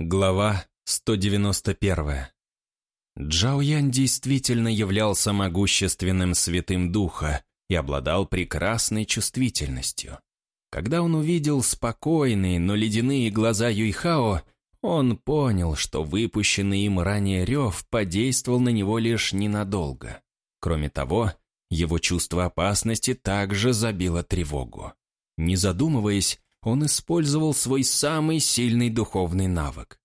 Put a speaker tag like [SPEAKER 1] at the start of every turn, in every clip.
[SPEAKER 1] Глава 191. Джао Ян действительно являлся могущественным святым духа и обладал прекрасной чувствительностью. Когда он увидел спокойные, но ледяные глаза Юйхао, он понял, что выпущенный им ранее рев подействовал на него лишь ненадолго. Кроме того, его чувство опасности также забило тревогу. Не задумываясь, он использовал свой самый сильный духовный навык.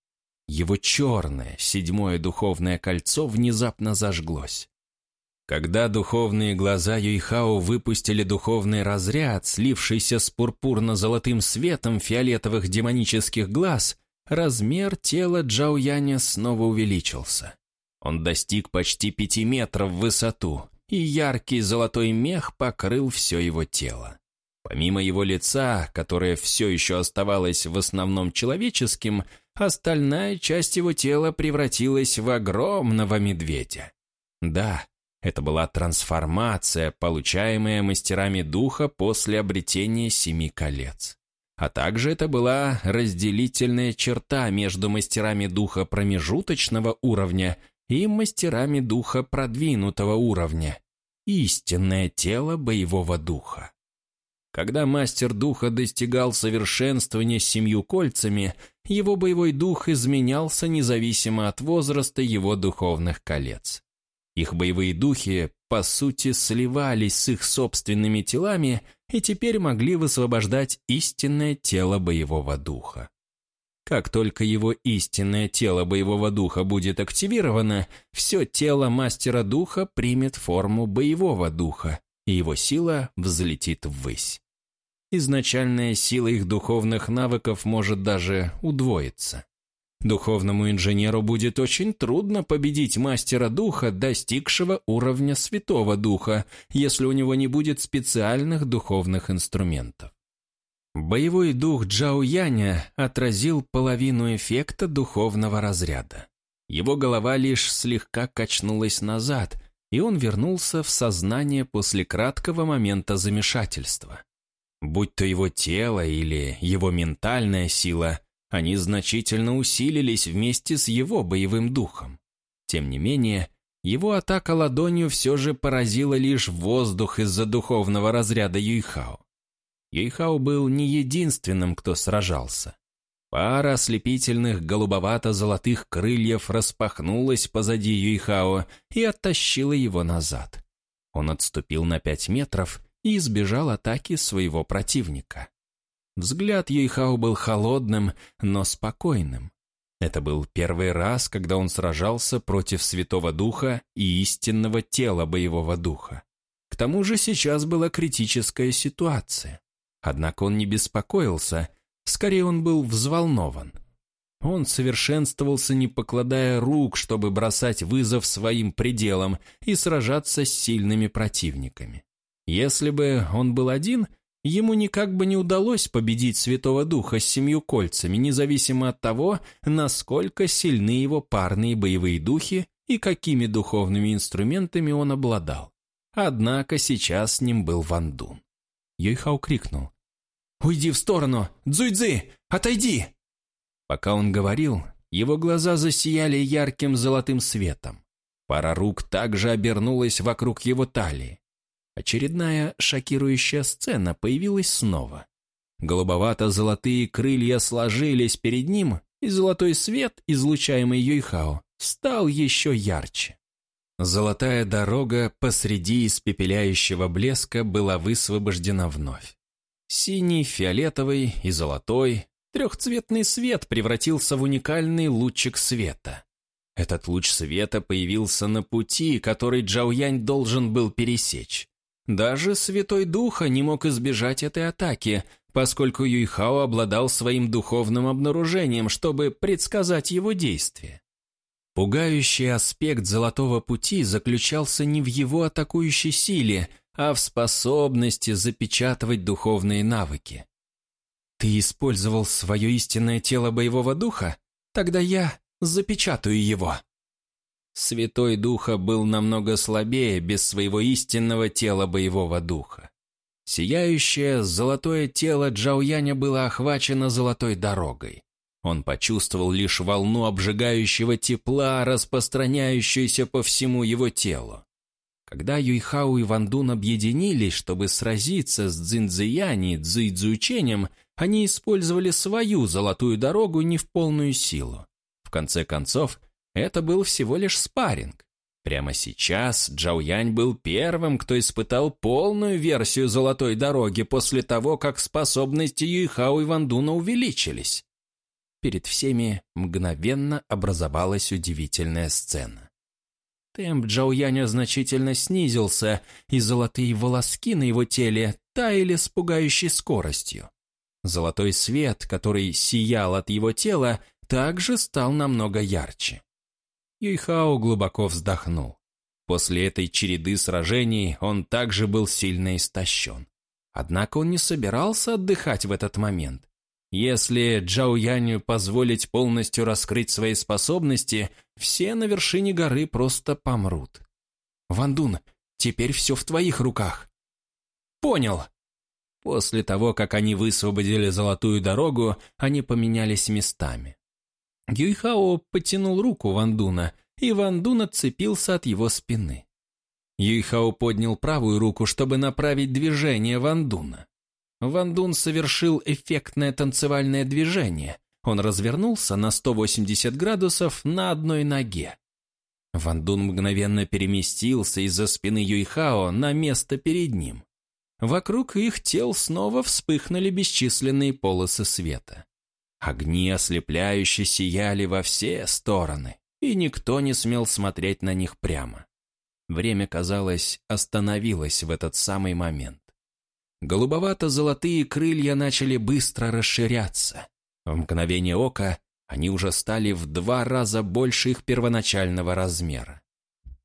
[SPEAKER 1] Его черное, седьмое духовное кольцо внезапно зажглось. Когда духовные глаза Юйхао выпустили духовный разряд, слившийся с пурпурно-золотым светом фиолетовых демонических глаз, размер тела Джаояня снова увеличился. Он достиг почти пяти метров в высоту, и яркий золотой мех покрыл все его тело. Помимо его лица, которое все еще оставалось в основном человеческим, остальная часть его тела превратилась в огромного медведя. Да, это была трансформация, получаемая мастерами духа после обретения семи колец. А также это была разделительная черта между мастерами духа промежуточного уровня и мастерами духа продвинутого уровня. Истинное тело боевого духа. Когда мастер духа достигал совершенствования с семью кольцами, его боевой дух изменялся независимо от возраста его духовных колец. Их боевые духи, по сути, сливались с их собственными телами и теперь могли высвобождать истинное тело боевого духа. Как только его истинное тело боевого духа будет активировано, все тело мастера духа примет форму боевого духа, и его сила взлетит ввысь изначальная сила их духовных навыков может даже удвоиться. Духовному инженеру будет очень трудно победить мастера духа, достигшего уровня святого духа, если у него не будет специальных духовных инструментов. Боевой дух Джао Яня отразил половину эффекта духовного разряда. Его голова лишь слегка качнулась назад, и он вернулся в сознание после краткого момента замешательства. Будь то его тело или его ментальная сила, они значительно усилились вместе с его боевым духом. Тем не менее, его атака ладонью все же поразила лишь воздух из-за духовного разряда Юйхао. Юйхао был не единственным, кто сражался. Пара ослепительных голубовато-золотых крыльев распахнулась позади Юйхао и оттащила его назад. Он отступил на пять метров и избежал атаки своего противника. Взгляд Юйхао был холодным, но спокойным. Это был первый раз, когда он сражался против Святого Духа и истинного тела боевого духа. К тому же сейчас была критическая ситуация. Однако он не беспокоился, скорее он был взволнован. Он совершенствовался, не покладая рук, чтобы бросать вызов своим пределам и сражаться с сильными противниками. Если бы он был один, ему никак бы не удалось победить Святого Духа с семью кольцами, независимо от того, насколько сильны его парные боевые духи и какими духовными инструментами он обладал. Однако сейчас с ним был Ван Дун. Юйхао крикнул. «Уйди в сторону! Цзуйцзы! Отойди!» Пока он говорил, его глаза засияли ярким золотым светом. Пара рук также обернулась вокруг его талии. Очередная шокирующая сцена появилась снова. Голубовато-золотые крылья сложились перед ним, и золотой свет, излучаемый Юйхао, стал еще ярче. Золотая дорога посреди испепеляющего блеска была высвобождена вновь. Синий, фиолетовый и золотой трехцветный свет превратился в уникальный лучик света. Этот луч света появился на пути, который Джаоянь должен был пересечь. Даже Святой Духа не мог избежать этой атаки, поскольку Юйхао обладал своим духовным обнаружением, чтобы предсказать его действия. Пугающий аспект Золотого Пути заключался не в его атакующей силе, а в способности запечатывать духовные навыки. «Ты использовал свое истинное тело боевого духа? Тогда я запечатаю его», Святой Духа был намного слабее без своего истинного тела боевого духа. Сияющее золотое тело Джаояня было охвачено золотой дорогой. Он почувствовал лишь волну обжигающего тепла, распространяющуюся по всему его телу. Когда Юйхау и Вандун объединились, чтобы сразиться с Цзиньцзияни Цзэйцзуйченем, они использовали свою золотую дорогу не в полную силу. В конце концов, это был всего лишь спарринг. Прямо сейчас Джао Янь был первым, кто испытал полную версию золотой дороги после того, как способности Юйхао и Вандуна увеличились перед всеми мгновенно образовалась удивительная сцена. Темп Джауяня значительно снизился, и золотые волоски на его теле таяли с пугающей скоростью. Золотой свет, который сиял от его тела, также стал намного ярче. Юйхао глубоко вздохнул. После этой череды сражений он также был сильно истощен. Однако он не собирался отдыхать в этот момент. Если Джао Яню позволить полностью раскрыть свои способности, все на вершине горы просто помрут. «Вандун, теперь все в твоих руках». «Понял». После того, как они высвободили золотую дорогу, они поменялись местами. Юйхао потянул руку Вандуна, и Вандун отцепился от его спины. Юйхао поднял правую руку, чтобы направить движение Вандуна. Ван Дун совершил эффектное танцевальное движение. Он развернулся на 180 градусов на одной ноге. Ван Дун мгновенно переместился из-за спины Юйхао на место перед ним. Вокруг их тел снова вспыхнули бесчисленные полосы света. Огни ослепляюще сияли во все стороны, и никто не смел смотреть на них прямо. Время, казалось, остановилось в этот самый момент. Голубовато-золотые крылья начали быстро расширяться. В мгновение ока они уже стали в два раза больше их первоначального размера.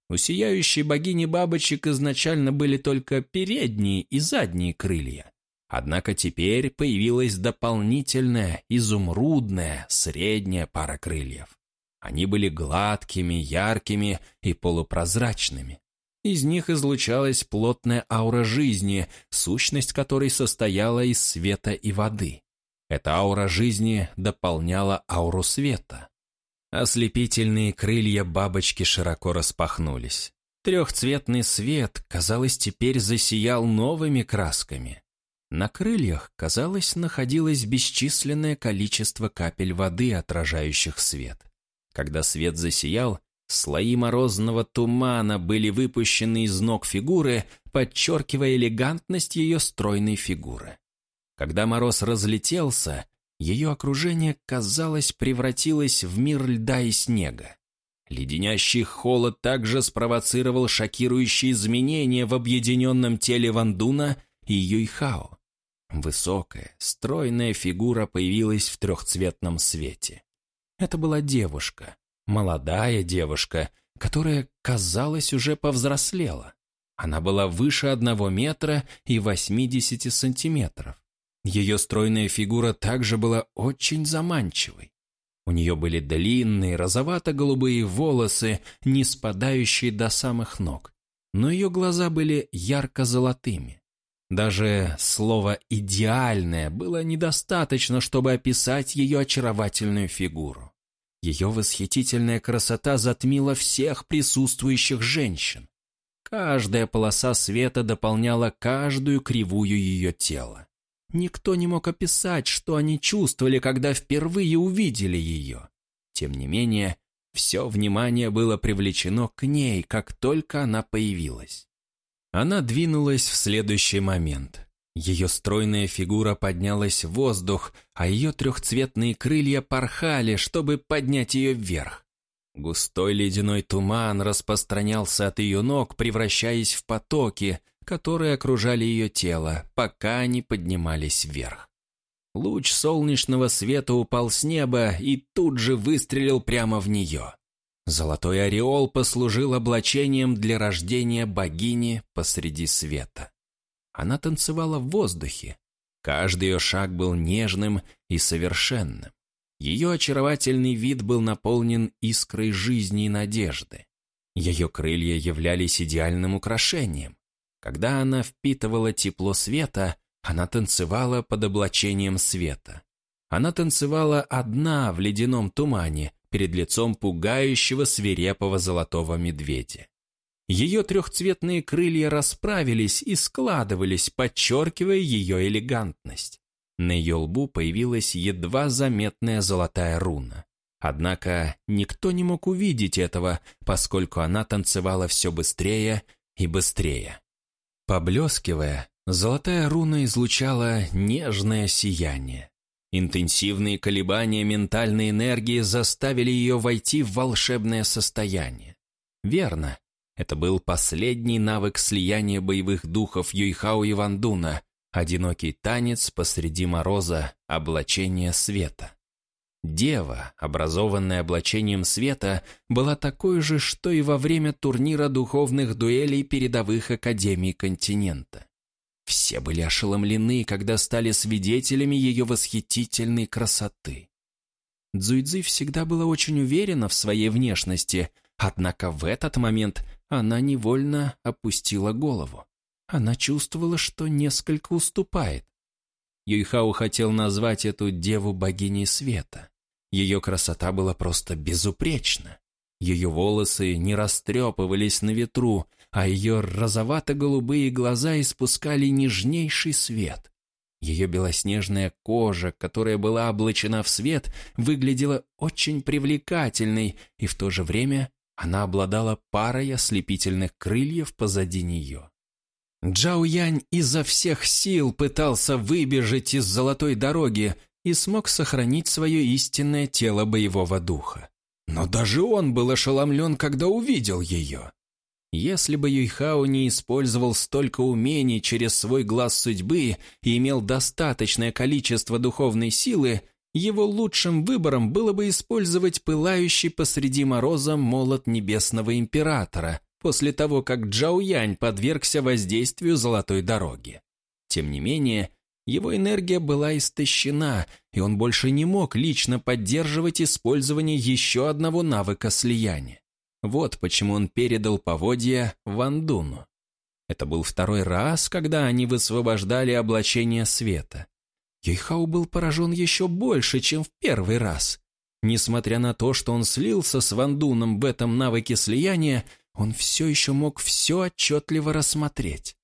[SPEAKER 1] У сияющей богини бабочек изначально были только передние и задние крылья. Однако теперь появилась дополнительная, изумрудная, средняя пара крыльев. Они были гладкими, яркими и полупрозрачными. Из них излучалась плотная аура жизни, сущность которой состояла из света и воды. Эта аура жизни дополняла ауру света. Ослепительные крылья бабочки широко распахнулись. Трехцветный свет, казалось, теперь засиял новыми красками. На крыльях, казалось, находилось бесчисленное количество капель воды, отражающих свет. Когда свет засиял, Слои морозного тумана были выпущены из ног фигуры, подчеркивая элегантность ее стройной фигуры. Когда мороз разлетелся, ее окружение, казалось, превратилось в мир льда и снега. Леденящий холод также спровоцировал шокирующие изменения в объединенном теле Вандуна и Юйхао. Высокая, стройная фигура появилась в трехцветном свете. Это была девушка, молодая девушка, которая, казалось, уже повзрослела. Она была выше одного метра и 80 сантиметров. Ее стройная фигура также была очень заманчивой. У нее были длинные розовато-голубые волосы, не спадающие до самых ног, но ее глаза были ярко-золотыми. Даже слово «идеальное» было недостаточно, чтобы описать ее очаровательную фигуру. Ее восхитительная красота затмила всех присутствующих женщин. Каждая полоса света дополняла каждую кривую ее тела. Никто не мог описать, что они чувствовали, когда впервые увидели ее. Тем не менее, все внимание было привлечено к ней, как только она появилась. Она двинулась в следующий момент. Ее стройная фигура поднялась в воздух, а ее трехцветные крылья порхали, чтобы поднять ее вверх. Густой ледяной туман распространялся от ее ног, превращаясь в потоки, которые окружали ее тело, пока они поднимались вверх. Луч солнечного света упал с неба и тут же выстрелил прямо в нее. Золотой ореол послужил облачением для рождения богини посреди света. Она танцевала в воздухе. Каждый ее шаг был нежным и совершенным. Ее очаровательный вид был наполнен искрой жизни и надежды. Ее крылья являлись идеальным украшением. Когда она впитывала тепло света, она танцевала под облачением света. Она танцевала одна в ледяном тумане перед лицом пугающего свирепого золотого медведя. Ее трехцветные крылья расправились и складывались, подчеркивая ее элегантность. На ее лбу появилась едва заметная золотая руна. Однако никто не мог увидеть этого, поскольку она танцевала все быстрее и быстрее. Поблескивая, золотая руна излучала нежное сияние. Интенсивные колебания ментальной энергии заставили ее войти в волшебное состояние. Верно, это был последний навык слияния боевых духов Юйхао и Вандуна, одинокий танец посреди мороза, облачение света. Дева, образованная облачением света, была такой же, что и во время турнира духовных дуэлей передовых академий континента. Все были ошеломлены, когда стали свидетелями ее восхитительной красоты. Цзуйцзы всегда была очень уверена в своей внешности, однако в этот момент она невольно опустила голову. Она чувствовала, что несколько уступает. Юйхао хотел назвать эту деву богиней света. Ее красота была просто безупречна. Ее волосы не растрепывались на ветру, а ее розовато-голубые глаза испускали нежнейший свет. Ее белоснежная кожа, которая была облачена в свет, выглядела очень привлекательной, и в то же время она обладала парой ослепительных крыльев позади нее. Джао Янь изо всех сил пытался выбежать из золотой дороги и смог сохранить свое истинное тело боевого духа. Но даже он был ошеломлен, когда увидел ее. Если бы Юйхао не использовал столько умений через свой глаз судьбы и имел достаточное количество духовной силы, его лучшим выбором было бы использовать пылающий посреди мороза молот Небесного Императора, после того, как Джао Янь подвергся воздействию Золотой Дороги. Тем не менее, его энергия была истощена, и он больше не мог лично поддерживать использование еще одного навыка слияния. Вот почему он передал поводья Вандуну. Это был второй раз, когда они высвобождали облачение света. Юйхау был поражен еще больше, чем в первый раз. Несмотря на то, что он слился с Вандуном в этом навыке слияния, он все еще мог все отчетливо рассмотреть.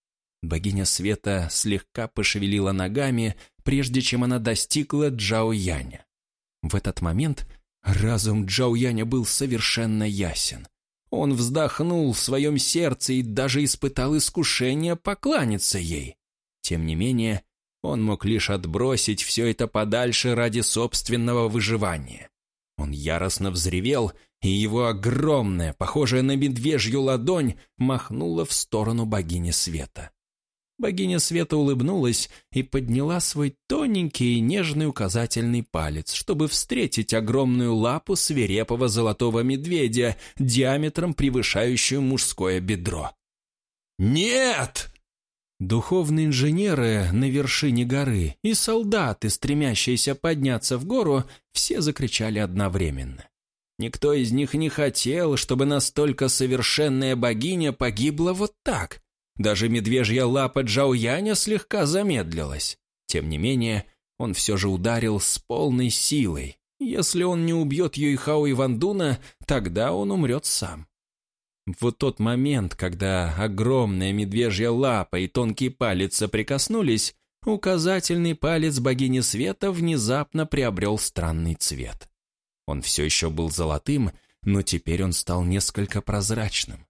[SPEAKER 1] Богиня света слегка пошевелила ногами, прежде чем она достигла Джао Яня. В этот момент разум Джао Яня был совершенно ясен. Он вздохнул в своем сердце и даже испытал искушение покланяться ей. Тем не менее, он мог лишь отбросить все это подальше ради собственного выживания. Он яростно взревел, и его огромная, похожая на медвежью ладонь, махнула в сторону богини света. Богиня света улыбнулась и подняла свой тоненький и нежный указательный палец, чтобы встретить огромную лапу свирепого золотого медведя диаметром превышающую мужское бедро. «Нет!» Духовные инженеры на вершине горы и солдаты, стремящиеся подняться в гору, все закричали одновременно. Никто из них не хотел, чтобы настолько совершенная богиня погибла вот так. Даже медвежья лапа Джаояня слегка замедлилась. Тем не менее, он все же ударил с полной силой. Если он не убьет Юйхао и Вандуна, тогда он умрет сам. В тот момент, когда огромная медвежья лапа и тонкий палец соприкоснулись, указательный палец богини света внезапно приобрел странный цвет. Он все еще был золотым, но теперь он стал несколько прозрачным.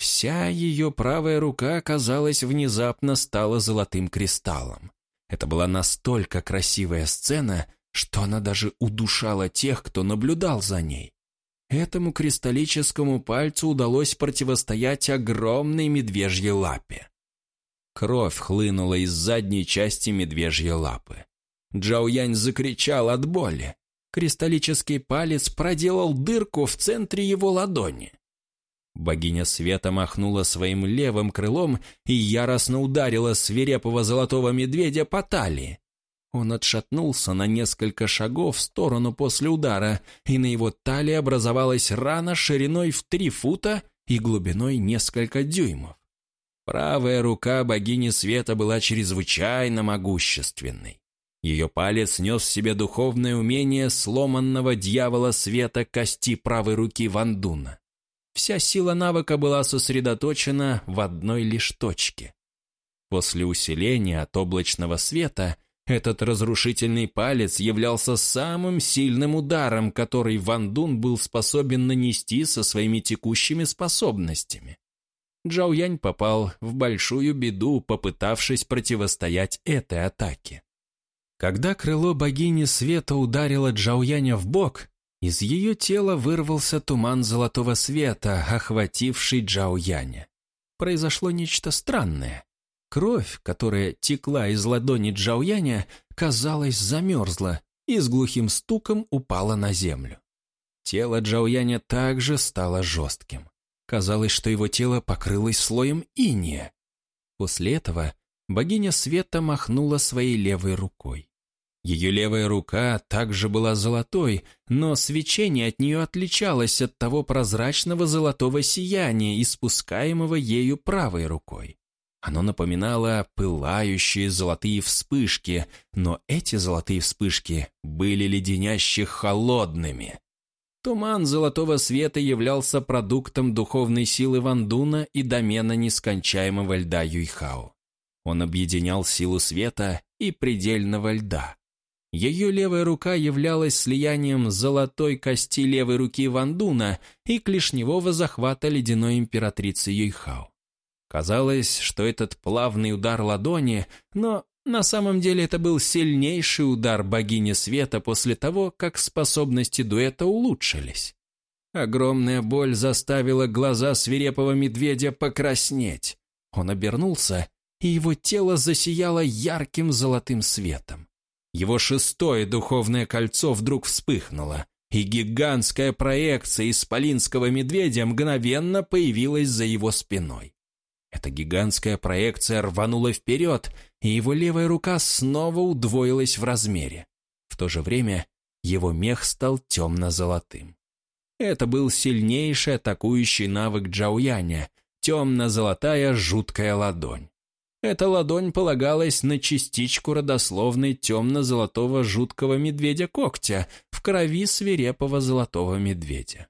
[SPEAKER 1] Вся ее правая рука, казалось, внезапно стала золотым кристаллом. Это была настолько красивая сцена, что она даже удушала тех, кто наблюдал за ней. Этому кристаллическому пальцу удалось противостоять огромной медвежьей лапе. Кровь хлынула из задней части медвежьей лапы. Джао Янь закричал от боли. Кристаллический палец проделал дырку в центре его ладони. Богиня света махнула своим левым крылом и яростно ударила свирепого золотого медведя по талии. Он отшатнулся на несколько шагов в сторону после удара, и на его талии образовалась рана шириной в три фута и глубиной несколько дюймов. Правая рука богини света была чрезвычайно могущественной. Ее палец нес в себе духовное умение сломанного дьявола света кости правой руки Вандуна. Вся сила навыка была сосредоточена в одной лишь точке. После усиления от облачного света этот разрушительный палец являлся самым сильным ударом, который Ван Дун был способен нанести со своими текущими способностями. Джао Янь попал в большую беду, попытавшись противостоять этой атаке. Когда крыло богини света ударило Джао Яня в бок, из ее тела вырвался туман золотого света, охвативший Джао Яня. Произошло нечто странное. Кровь, которая текла из ладони Джауяня, казалось, замерзла и с глухим стуком упала на землю. Тело Джауяня также стало жестким. Казалось, что его тело покрылось слоем иния. После этого богиня света махнула своей левой рукой. Ее левая рука также была золотой, но свечение от нее отличалось от того прозрачного золотого сияния, испускаемого ею правой рукой. Оно напоминало пылающие золотые вспышки, но эти золотые вспышки были леденяще холодными. Туман золотого света являлся продуктом духовной силы Вандуна и домена нескончаемого льда Юйхао. Он объединял силу света и предельного льда. Ее левая рука являлась слиянием золотой кости левой руки Вандуна и клешневого захвата ледяной императрицы Юйхао. Казалось, что этот плавный удар ладони, но на самом деле это был сильнейший удар богини света после того, как способности дуэта улучшились. Огромная боль заставила глаза свирепого медведя покраснеть. Он обернулся, и его тело засияло ярким золотым светом. Его шестое духовное кольцо вдруг вспыхнуло, и гигантская проекция исполинского медведя мгновенно появилась за его спиной. Эта гигантская проекция рванула вперед, и его левая рука снова удвоилась в размере. В то же время его мех стал темно-золотым. Это был сильнейший атакующий навык Джауяня, темно-золотая жуткая ладонь. Эта ладонь полагалась на частичку родословной темно-золотого жуткого медведя-когтя в крови свирепого золотого медведя.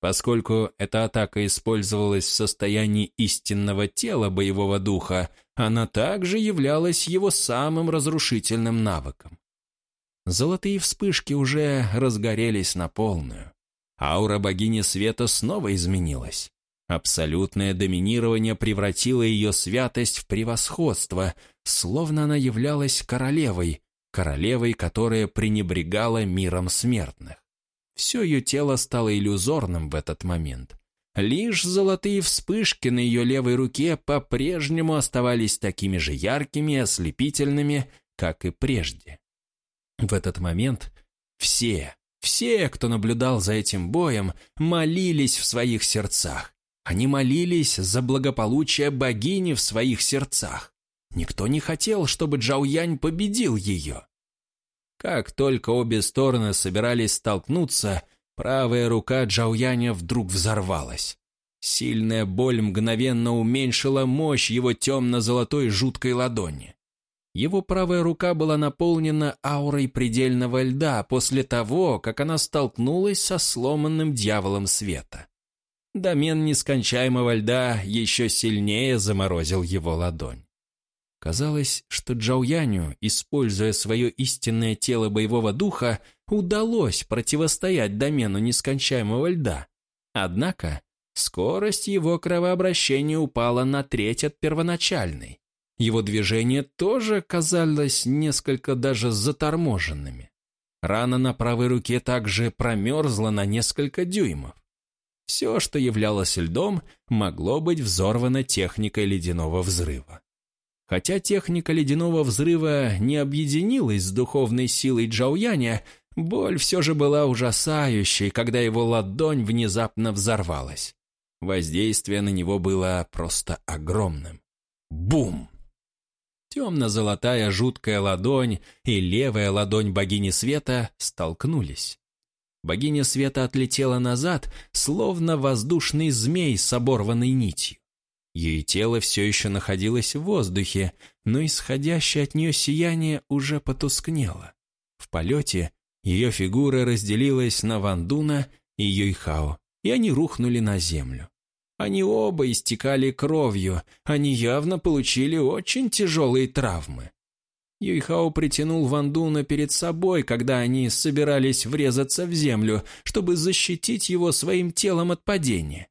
[SPEAKER 1] Поскольку эта атака использовалась в состоянии истинного тела боевого духа, она также являлась его самым разрушительным навыком. Золотые вспышки уже разгорелись на полную. Аура богини света снова изменилась. Абсолютное доминирование превратило ее святость в превосходство, словно она являлась королевой, королевой, которая пренебрегала миром смертных. Все ее тело стало иллюзорным в этот момент. Лишь золотые вспышки на ее левой руке по-прежнему оставались такими же яркими и ослепительными, как и прежде. В этот момент все, все, кто наблюдал за этим боем, молились в своих сердцах. Они молились за благополучие богини в своих сердцах. Никто не хотел, чтобы Джао Янь победил ее. Как только обе стороны собирались столкнуться, правая рука Джауяня вдруг взорвалась. Сильная боль мгновенно уменьшила мощь его темно-золотой жуткой ладони. Его правая рука была наполнена аурой предельного льда после того, как она столкнулась со сломанным дьяволом света. Домен нескончаемого льда еще сильнее заморозил его ладонь. Казалось, что Джао Яню, используя свое истинное тело боевого духа, удалось противостоять домену нескончаемого льда. Однако скорость его кровообращения упала на треть от первоначальной. Его движения тоже казались несколько даже заторможенными. Рана на правой руке также промерзла на несколько дюймов. Все, что являлось льдом, могло быть взорвано техникой ледяного взрыва. Хотя техника ледяного взрыва не объединилась с духовной силой Джауяня, боль все же была ужасающей, когда его ладонь внезапно взорвалась. Воздействие на него было просто огромным. Бум! Темно-золотая жуткая ладонь и левая ладонь богини света столкнулись. Богиня света отлетела назад, словно воздушный змей с оборванной нитью. Ее тело все еще находилось в воздухе, но исходящее от нее сияние уже потускнело. В полете ее фигура разделилась на Вандуна и Юйхао, и они рухнули на землю. Они оба истекали кровью, они явно получили очень тяжелые травмы. Юйхао притянул Вандуна перед собой, когда они собирались врезаться в землю, чтобы защитить его своим телом от падения.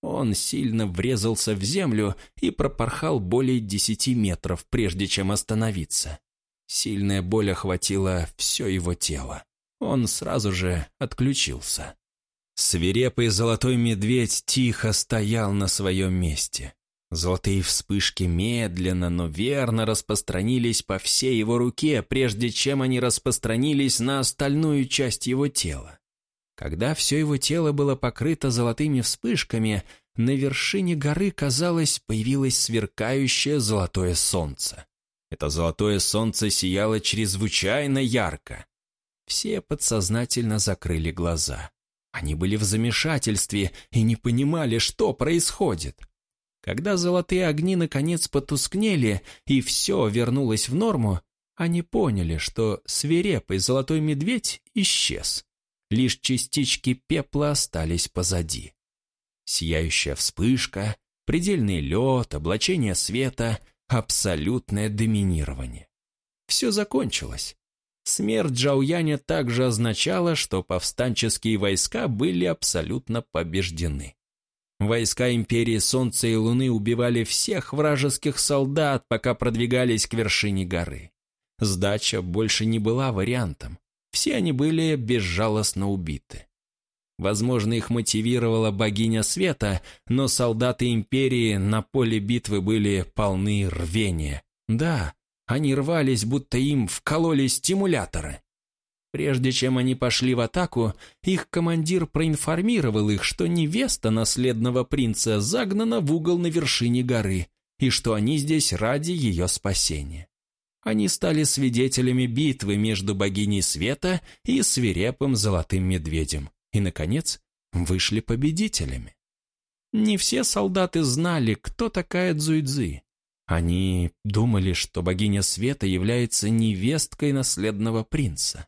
[SPEAKER 1] Он сильно врезался в землю и пропорхал более десяти метров, прежде чем остановиться. Сильная боль охватила все его тело. Он сразу же отключился. Свирепый золотой медведь тихо стоял на своем месте. Золотые вспышки медленно, но верно распространились по всей его руке, прежде чем они распространились на остальную часть его тела. Когда все его тело было покрыто золотыми вспышками, на вершине горы, казалось, появилось сверкающее золотое солнце. Это золотое солнце сияло чрезвычайно ярко. Все подсознательно закрыли глаза. Они были в замешательстве и не понимали, что происходит. Когда золотые огни наконец потускнели и все вернулось в норму, они поняли, что свирепый золотой медведь исчез. Лишь частички пепла остались позади. Сияющая вспышка, предельный лед, облачение света, абсолютное доминирование. Все закончилось. Смерть Джауяня также означала, что повстанческие войска были абсолютно побеждены. Войска Империи Солнца и Луны убивали всех вражеских солдат, пока продвигались к вершине горы. Сдача больше не была вариантом. Все они были безжалостно убиты. Возможно, их мотивировала богиня света, но солдаты Империи на поле битвы были полны рвения. Да, они рвались, будто им вкололи стимуляторы. Прежде чем они пошли в атаку, их командир проинформировал их, что невеста наследного принца загнана в угол на вершине горы, и что они здесь ради ее спасения. Они стали свидетелями битвы между богиней света и свирепым золотым медведем, и, наконец, вышли победителями. Не все солдаты знали, кто такая Цзуйцзы, они думали, что богиня света является невесткой наследного принца.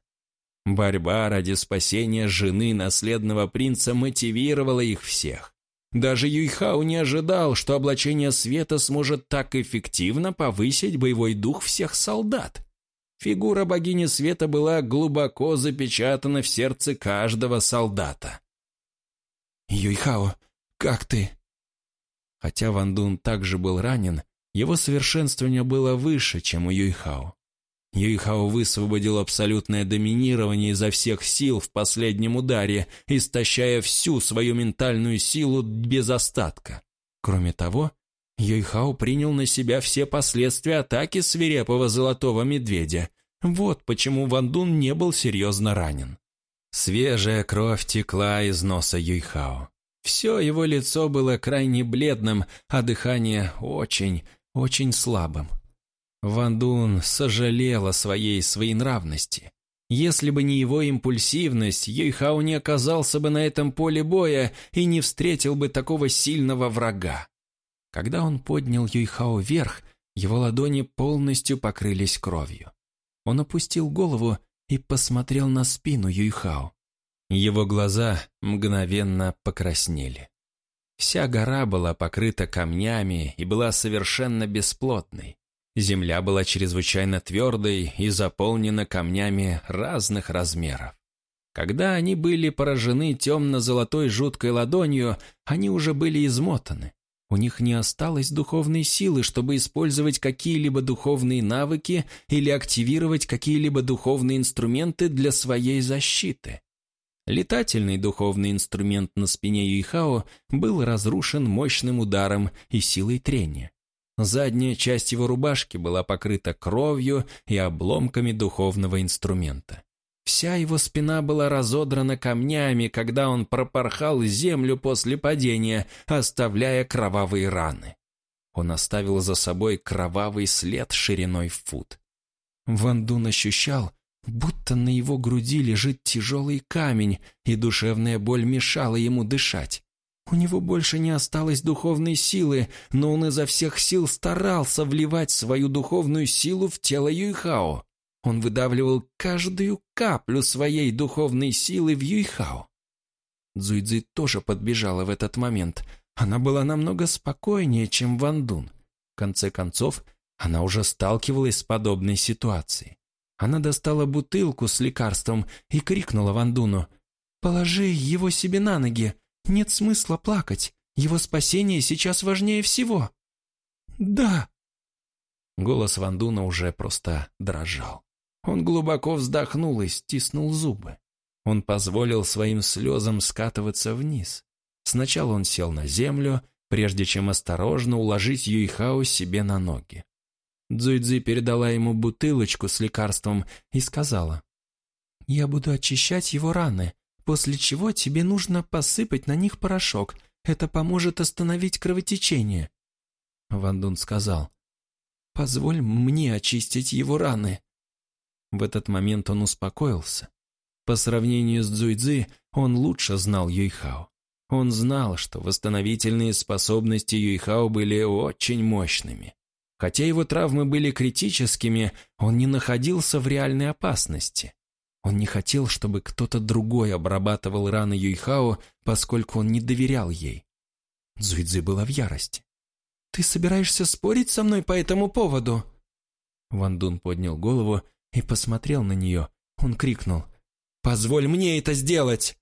[SPEAKER 1] Борьба ради спасения жены наследного принца мотивировала их всех. Даже Юйхао не ожидал, что облачение света сможет так эффективно повысить боевой дух всех солдат. Фигура богини света была глубоко запечатана в сердце каждого солдата. «Юйхао, как ты?» Хотя Ван Дун также был ранен, его совершенствование было выше, чем у Юйхао. Юйхао высвободил абсолютное доминирование изо всех сил в последнем ударе, истощая всю свою ментальную силу без остатка. Кроме того, Юйхао принял на себя все последствия атаки свирепого золотого медведя. Вот почему Ван Дун не был серьезно ранен. Свежая кровь текла из носа Юйхао. Все его лицо было крайне бледным, а дыхание очень, очень слабым. Ван Дун сожалел о своей своенравности. Если бы не его импульсивность, Юйхао не оказался бы на этом поле боя и не встретил бы такого сильного врага. Когда он поднял Юйхао вверх, его ладони полностью покрылись кровью. Он опустил голову и посмотрел на спину Юйхао. Его глаза мгновенно покраснели. Вся гора была покрыта камнями и была совершенно бесплотной. Земля была чрезвычайно твердой и заполнена камнями разных размеров. Когда они были поражены темно-золотой жуткой ладонью, они уже были измотаны. У них не осталось духовной силы, чтобы использовать какие-либо духовные навыки или активировать какие-либо духовные инструменты для своей защиты. Летательный духовный инструмент на спине Юйхао был разрушен мощным ударом и силой трения. Задняя часть его рубашки была покрыта кровью и обломками духовного инструмента. Вся его спина была разодрана камнями, когда он пропорхал землю после падения, оставляя кровавые раны. Он оставил за собой кровавый след шириной в фут. Ван Дун ощущал, будто на его груди лежит тяжелый камень, и душевная боль мешала ему дышать. У него больше не осталось духовной силы, но он изо всех сил старался вливать свою духовную силу в тело Юйхао. Он выдавливал каждую каплю своей духовной силы в Юйхао. Цзуйцзи тоже подбежала в этот момент. Она была намного спокойнее, чем Ван Дун. В конце концов, она уже сталкивалась с подобной ситуацией. Она достала бутылку с лекарством и крикнула Ван Дуну. «Положи его себе на ноги. Нет смысла плакать. Его спасение сейчас важнее всего». «Да». Голос Ван Дуна уже просто дрожал. Он глубоко вздохнул и стиснул зубы. Он позволил своим слезам скатываться вниз. Сначала он сел на землю, прежде чем осторожно уложить Юйхао себе на ноги. Цзуйцзи передала ему бутылочку с лекарством и сказала, «Я буду очищать его раны, после чего тебе нужно посыпать на них порошок. Это поможет остановить кровотечение». Ван Дун сказал, «Позволь мне очистить его раны». В этот момент он успокоился. По сравнению с Цзуйцзи, он лучше знал Юйхао. Он знал, что восстановительные способности Юйхао были очень мощными. Хотя его травмы были критическими, он не находился в реальной опасности. Он не хотел, чтобы кто-то другой обрабатывал раны Юйхао, поскольку он не доверял ей. Цзуйцзи была в ярости. «Ты собираешься спорить со мной по этому поводу?» Ван Дун поднял голову и посмотрел на нее. Он крикнул. «Позволь мне это сделать!»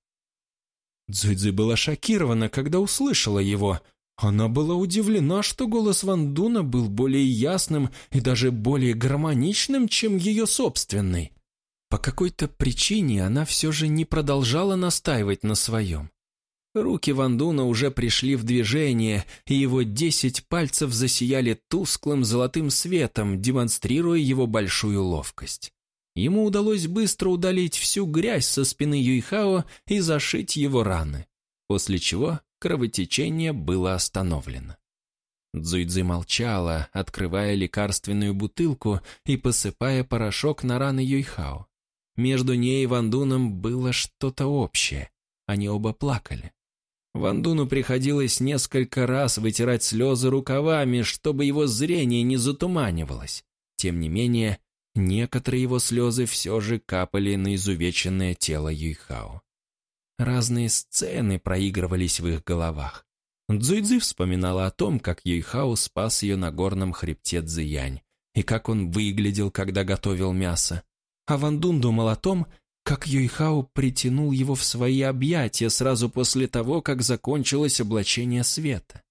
[SPEAKER 1] Цзуйцзи была шокирована, когда услышала его – она была удивлена, что голос Ван Дуна был более ясным и даже более гармоничным, чем ее собственный. По какой-то причине она все же не продолжала настаивать на своем. Руки Ван Дуна уже пришли в движение, и его десять пальцев засияли тусклым золотым светом, демонстрируя его большую ловкость. Ему удалось быстро удалить всю грязь со спины Юйхао и зашить его раны, после чего кровотечение было остановлено. Цзуйцзы молчала, открывая лекарственную бутылку и посыпая порошок на раны Юйхао. Между ней и Вандуном было что-то общее. Они оба плакали. Вандуну приходилось несколько раз вытирать слезы рукавами, чтобы его зрение не затуманивалось. Тем не менее, некоторые его слезы все же капали на изувеченное тело Юйхао. Разные сцены проигрывались в их головах. Цзуйцзы вспоминала о том, как Юйхао спас ее на горном хребте Цзиянь, и как он выглядел, когда готовил мясо. А Ван Дун думал о том, как Юйхао притянул его в свои объятия сразу после того, как закончилось облачение света.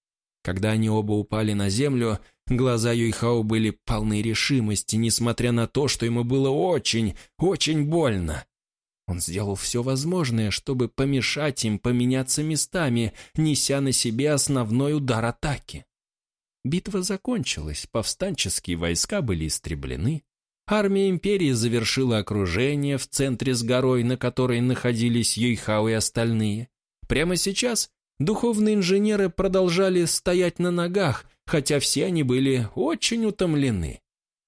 [SPEAKER 1] Когда они оба упали на землю, глаза Юйхао были полны решимости, несмотря на то, что ему было очень, очень больно. Он сделал все возможное, чтобы помешать им поменяться местами, неся на себе основной удар атаки. Битва закончилась, повстанческие войска были истреблены, армия империи завершила окружение в центре с горой, на которой находились Юйхао и остальные. Прямо сейчас духовные инженеры продолжали стоять на ногах, хотя все они были очень утомлены.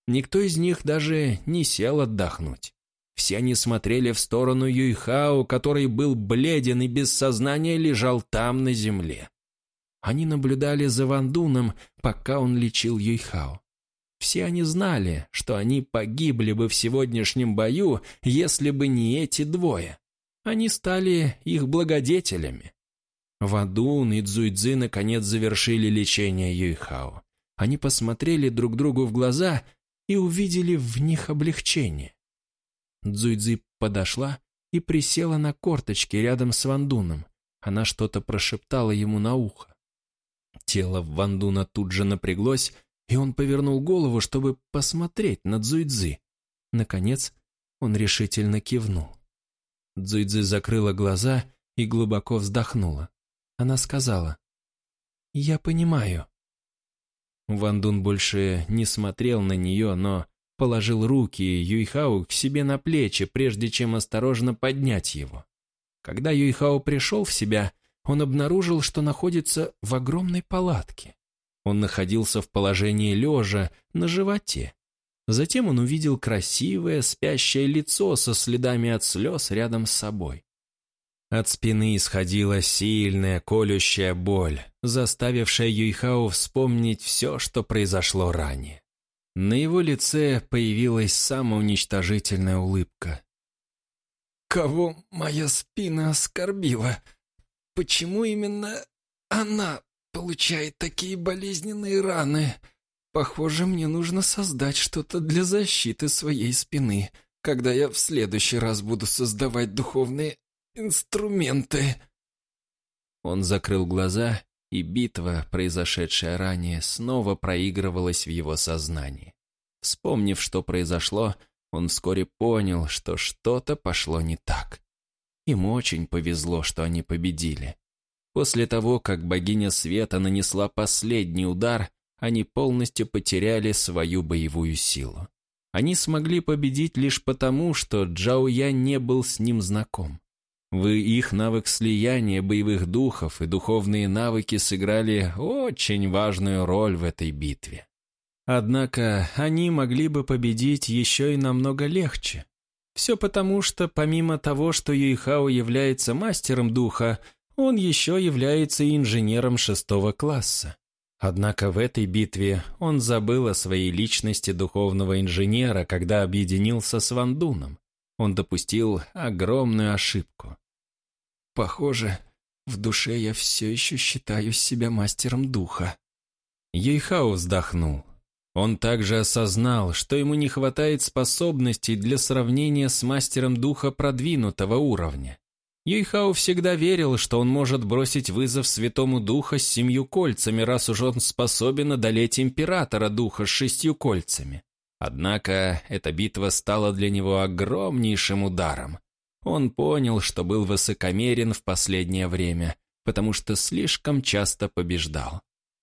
[SPEAKER 1] Никто из них даже не сел отдохнуть. Все они смотрели в сторону Юйхао, который был бледен и без сознания лежал там, на земле. Они наблюдали за Вандуном, пока он лечил Юйхао. Все они знали, что они погибли бы в сегодняшнем бою, если бы не эти двое. Они стали их благодетелями. Вадун и Цзуйцзы наконец завершили лечение Юйхао. Они посмотрели друг другу в глаза и увидели в них облегчение. Цзуйцзи подошла и присела на корточки рядом с Вандуном. Она что-то прошептала ему на ухо. Тело Вандуна тут же напряглось, и он повернул голову, чтобы посмотреть на Цзуйцзи. Наконец, он решительно кивнул. Цзуйцзи закрыла глаза и глубоко вздохнула. Она сказала, «Я понимаю». Вандун больше не смотрел на нее, но положил руки Юйхао к себе на плечи, прежде чем осторожно поднять его. Когда Юйхао пришел в себя, он обнаружил, что находится в огромной палатке. Он находился в положении лежа на животе. Затем он увидел красивое спящее лицо со следами от слез рядом с собой. От спины исходила сильная колющая боль, заставившая Юйхао вспомнить все, что произошло ранее. На его лице появилась самоуничтожительная улыбка.
[SPEAKER 2] «Кого моя спина оскорбила? Почему именно она получает такие болезненные раны? Похоже, мне нужно создать что-то для защиты своей спины, когда я в следующий раз буду создавать духовные инструменты».
[SPEAKER 1] Он закрыл глаза, и битва, произошедшая ранее, снова проигрывалась в его сознании. Вспомнив, что произошло, он вскоре понял, что что-то пошло не так. Им очень повезло, что они победили. После того, как богиня света нанесла последний удар, они полностью потеряли свою боевую силу. Они смогли победить лишь потому, что Джао Я не был с ним знаком. В их навык слияния боевых духов и духовные навыки сыграли очень важную роль в этой битве. Однако они могли бы победить еще и намного легче. Все потому, что помимо того, что Юйхао является мастером духа, он еще является инженером шестого класса. Однако в этой битве он забыл о своей личности духовного инженера, когда объединился с Вандуном. Он допустил огромную ошибку.
[SPEAKER 2] Похоже, в душе я все еще считаю себя мастером духа.
[SPEAKER 1] Ейхао вздохнул. Он также осознал, что ему не хватает способностей для сравнения с мастером духа продвинутого уровня. Юйхао всегда верил, что он может бросить вызов Святому Духа с семью кольцами, раз уж он способен одолеть Императора Духа с шестью кольцами. Однако эта битва стала для него огромнейшим ударом. Он понял, что был высокомерен в последнее время, потому что слишком часто побеждал.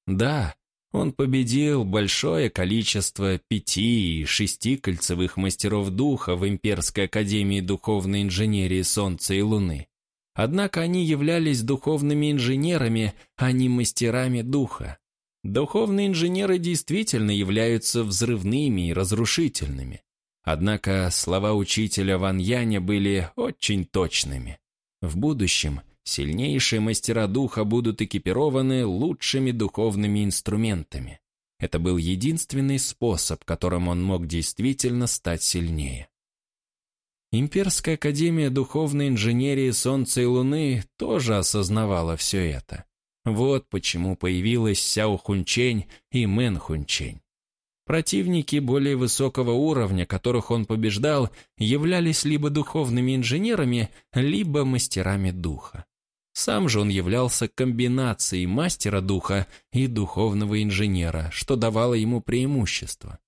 [SPEAKER 1] Да, он победил большое количество пяти и шести кольцевых мастеров духа в Имперской Академии Духовной Инженерии Солнца и Луны. Однако они являлись духовными инженерами, а не мастерами духа. Духовные инженеры действительно являются взрывными и разрушительными. Однако слова учителя Ван Яня были очень точными. В будущем сильнейшие мастера духа будут экипированы лучшими духовными инструментами. Это был единственный способ, которым он мог действительно стать сильнее. Имперская академия духовной инженерии Солнца и Луны тоже осознавала все это. Вот почему появилась Сяо Хунчень и Мэн Хунчень. Противники более высокого уровня, которых он побеждал, являлись либо духовными инженерами, либо мастерами духа. Сам же он являлся комбинацией мастера духа и духовного инженера, что давало ему преимущество.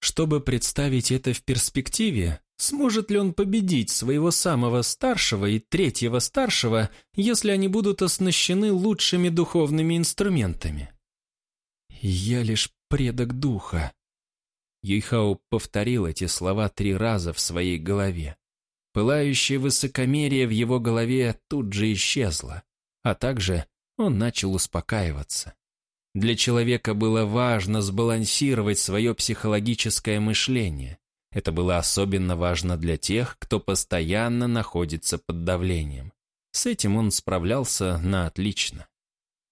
[SPEAKER 1] Чтобы представить это в перспективе, сможет ли он победить своего самого старшего и третьего старшего, если они будут оснащены лучшими духовными инструментами?
[SPEAKER 2] «Я лишь предок духа»,
[SPEAKER 1] Юйхао повторил эти слова три раза в своей голове. Пылающее высокомерие в его голове тут же исчезло, а также он начал успокаиваться. Для человека было важно сбалансировать свое психологическое мышление. Это было особенно важно для тех, кто постоянно находится под давлением. С этим он справлялся на отлично.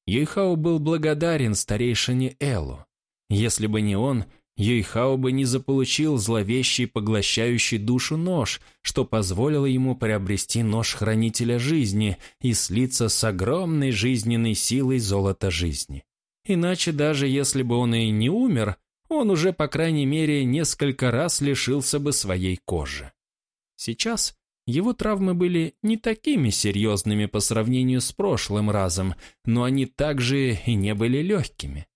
[SPEAKER 1] Юйхао был благодарен старейшине Элу. Если бы не он, Юйхао бы не заполучил зловещий, поглощающий душу нож, что позволило ему приобрести нож хранителя жизни и слиться с огромной жизненной силой золота жизни. Иначе даже если бы он и не умер, он уже, по крайней мере, несколько раз лишился бы своей кожи. Сейчас его травмы были не такими серьезными по сравнению с прошлым разом, но они также и не были легкими.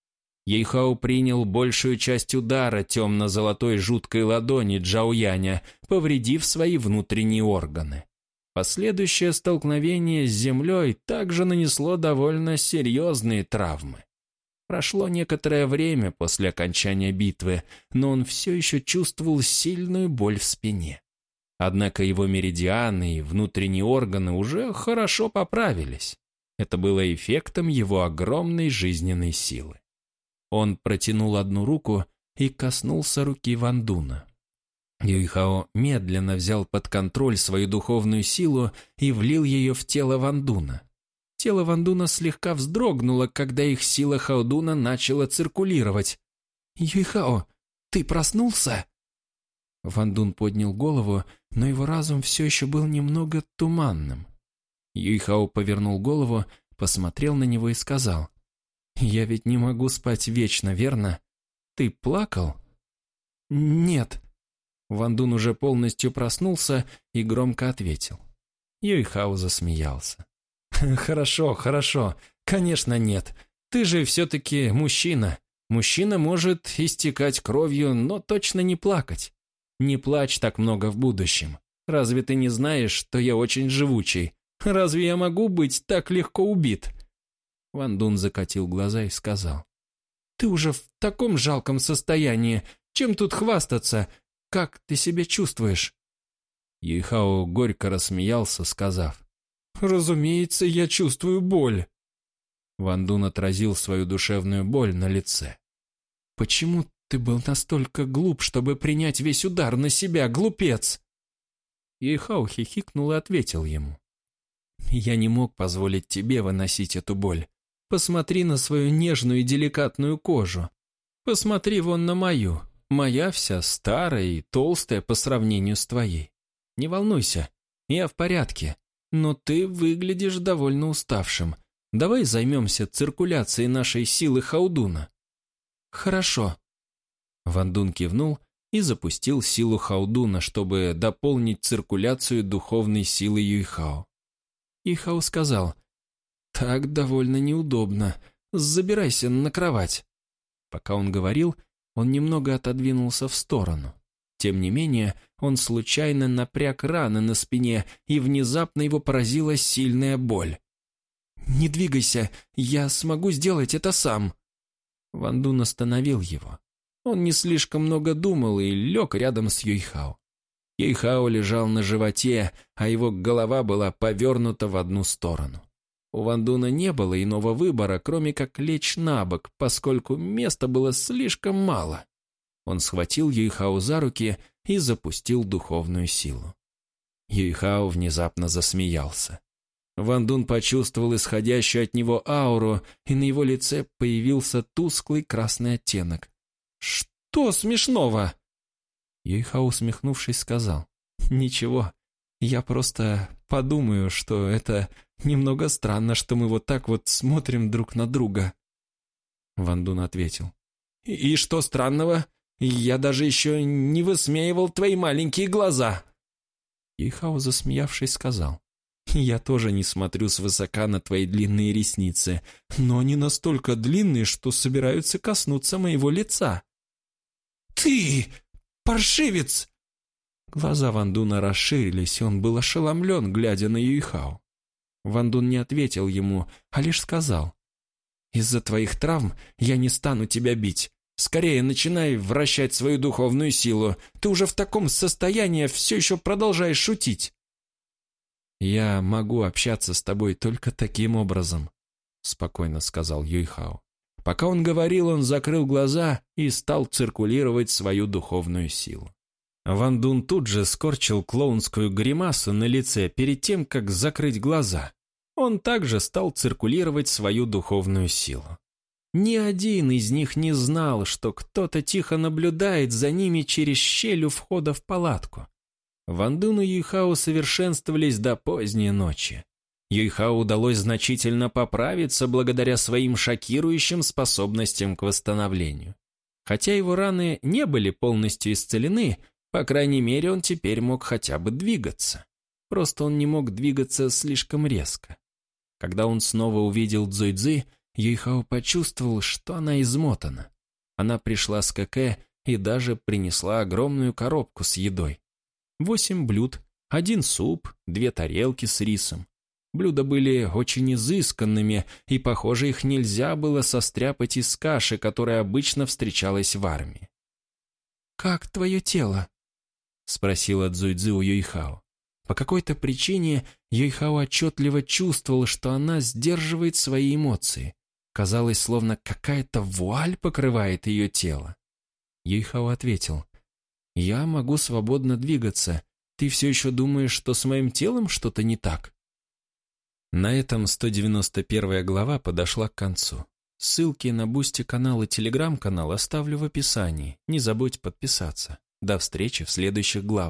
[SPEAKER 1] Ейхау принял большую часть удара темно-золотой жуткой ладони Джаояня, повредив свои внутренние органы. Последующее столкновение с землей также нанесло довольно серьезные травмы. Прошло некоторое время после окончания битвы, но он все еще чувствовал сильную боль в спине. Однако его меридианы и внутренние органы уже хорошо поправились. Это было эффектом его огромной жизненной силы. Он протянул одну руку и коснулся руки Вандуна. Юйхао медленно взял под контроль свою духовную силу и влил ее в тело Вандуна. Тело Вандуна слегка вздрогнуло, когда их сила Хаудуна начала циркулировать. «Юйхао, ты проснулся?» Вандун поднял голову, но его разум все еще был немного туманным. Юйхао повернул голову, посмотрел на него и сказал, «Я ведь не могу спать вечно, верно? Ты плакал?» «Нет», Ван Дун уже полностью проснулся и громко ответил. Юйхао засмеялся. «Хорошо, хорошо. Конечно, нет. Ты же все-таки мужчина. Мужчина может истекать кровью, но точно не плакать. Не плачь так много в будущем. Разве ты не знаешь, что я очень живучий? Разве я могу быть так легко убит?» Ван Дун закатил глаза и сказал. «Ты уже в таком жалком состоянии. Чем тут хвастаться? Как ты себя чувствуешь?» Юйхао горько рассмеялся, сказав, «Разумеется, я чувствую боль». Ван Дун отразил свою душевную боль на лице. «Почему ты был настолько глуп, чтобы принять весь удар на себя, глупец?» Юйхао хихикнул и ответил ему. «Я не мог позволить тебе выносить эту боль. Посмотри на свою нежную и деликатную кожу. Посмотри вон на мою. Моя вся старая и толстая по сравнению с твоей. Не волнуйся, я в порядке, но ты выглядишь довольно уставшим. Давай займемся циркуляцией нашей силы Хаудуна». «Хорошо». Вандун кивнул и запустил силу Хаудуна, чтобы дополнить циркуляцию духовной силы Юйхао. Юйхао сказал, «Так довольно неудобно. Забирайся на кровать». Пока он говорил, он немного отодвинулся в сторону. Тем не менее, он случайно напряг раны на спине, и внезапно его поразила сильная боль. «Не двигайся, я смогу сделать это сам!» Ван Дун остановил его. Он не слишком много думал и лег рядом с Юйхао. Юйхао лежал на животе, а его голова была повернута в одну сторону. У Вандуна не было иного выбора, кроме как лечь на бок, поскольку места было слишком мало. Он схватил Юйхао за руки и запустил духовную силу. Юйхао внезапно засмеялся. Вандун почувствовал исходящую от него ауру, и на его лице появился тусклый красный оттенок. «Что смешного?» Юйхао, усмехнувшись, сказал. «Ничего, я просто подумаю, что это немного странно, что мы вот так вот смотрим друг на друга. Ван Дун ответил. И что странного? Я даже еще не высмеивал твои маленькие глаза. Ихао, засмеявшись, сказал. Я тоже не смотрю свысока на твои длинные ресницы, но они настолько длинные, что собираются коснуться моего лица. «Ты, паршивец!» Глаза Вандуна расширились, и он был ошеломлен, глядя на Юйхао. Вандун не ответил ему, а лишь сказал. «Из-за твоих травм я не стану тебя бить. Скорее начинай вращать свою духовную силу. Ты уже в таком состоянии все еще продолжаешь шутить». «Я могу общаться с тобой только таким образом», — спокойно сказал Юйхао. Пока он говорил, он закрыл глаза и стал циркулировать свою духовную силу. Ван Дун тут же скорчил клоунскую гримасу на лице перед тем, как закрыть глаза. Он также стал циркулировать свою духовную силу. Ни один из них не знал, что кто-то тихо наблюдает за ними через щель у входа в палатку. Ван Дун и Юйхао совершенствовались до поздней ночи. Юйхао удалось значительно поправиться благодаря своим шокирующим способностям к восстановлению. Хотя его раны не были полностью исцелены, по крайней мере, он теперь мог хотя бы двигаться. Просто он не мог двигаться слишком резко. Когда он снова увидел Цзуйцзы, Юйхао почувствовал, что она измотана. Она пришла с КК и даже принесла огромную коробку с едой. Восемь блюд, один суп, две тарелки с рисом. Блюда были очень изысканными, и, похоже, их нельзя было состряпать из каши, которая обычно встречалась в армии. «Как твое тело?» спросила Цзуйцзы у Юйхао. По какой-то причине Юйхао отчетливо чувствовал, что она сдерживает свои эмоции. Казалось, словно какая-то вуаль покрывает ее тело. Юйхао ответил.
[SPEAKER 2] Я могу свободно двигаться. Ты все еще думаешь, что с моим телом что-то не так?»
[SPEAKER 1] На этом 191 глава подошла к концу. Ссылки на Бусти канал и Телеграм канал оставлю в описании. Не забудь подписаться. До встречи в следующих главах.